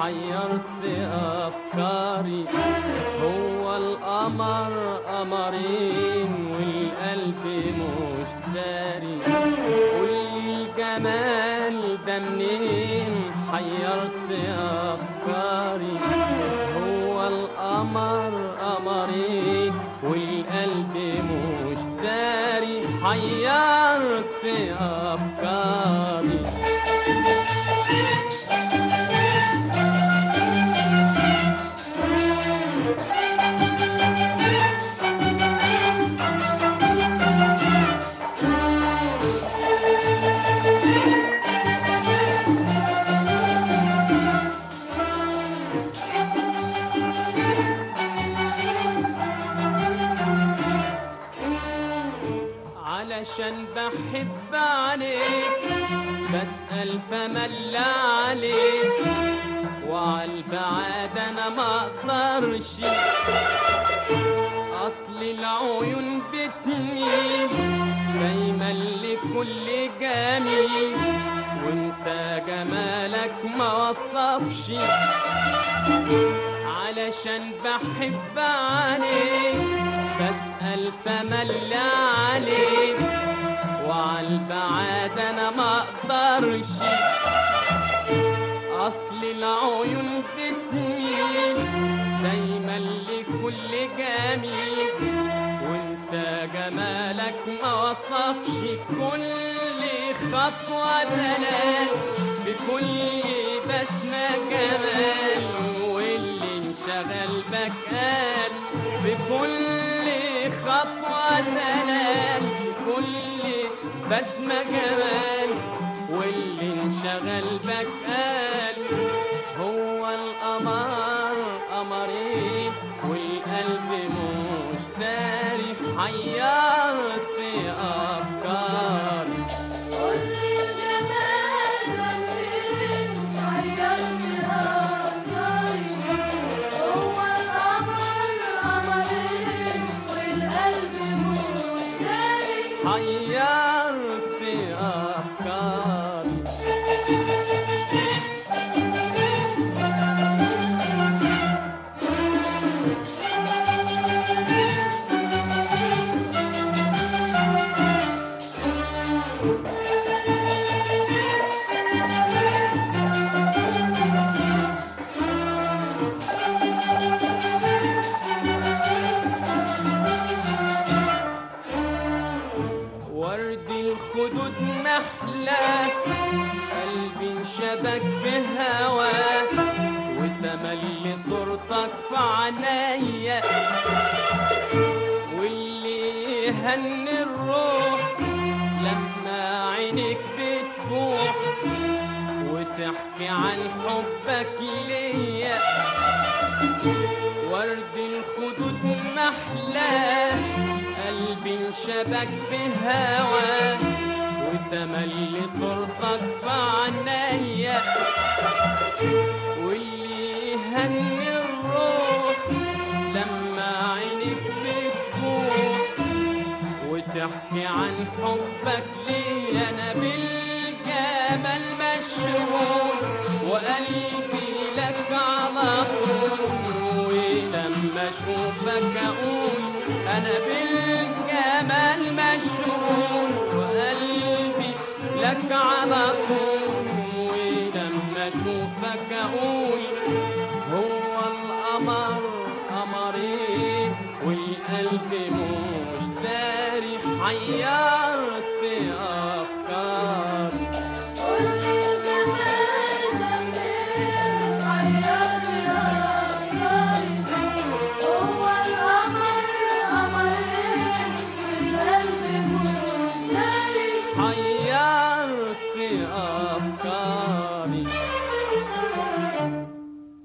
حيرت أفكاري. هو القمر قمرين والقلب مش داري قولي الجمال ده منين حيرت أفكاري. هو القمر قمرين والقلب مش داري حيرت علشان بحب عليك بسأل فمل عليك وعالبعاد أنا ما أقدرش. أصل العيون بتميل دايما لكل جميل وأنت جمالك ما وصفش. علشان بحب عليك بسأل فمل عليك أقدرش اصل العيون بتميل دايما لكل جميل وانت جمالك ما وصفش في كل خطوة دلال في كل بسمة جمال واللي انشغل بك قال في كل خطوة دلال في كل بسمة جمال واللي انشغل بك قال هو القمر قمرين والقلب مش داري حيرت أفكاري. قولي الجمال ده منين قلبي انشبك بهواك وتملي صورتك في عنايا واللي يهني الروح لما عينك بتبوح وتحكي عن حبك ليا. ورد الخدود محلى قلبي انشبك بهوا وتملي صورتك في عنايا واللي يهني الروح لما عينك بتبوح وتحكي عن حبك ليا أنا بالجمال مشغول وقلبي لك على طول. ولما أشوفك أقول أنا بالجمال مشغول قمرين والقلب مش داري حيار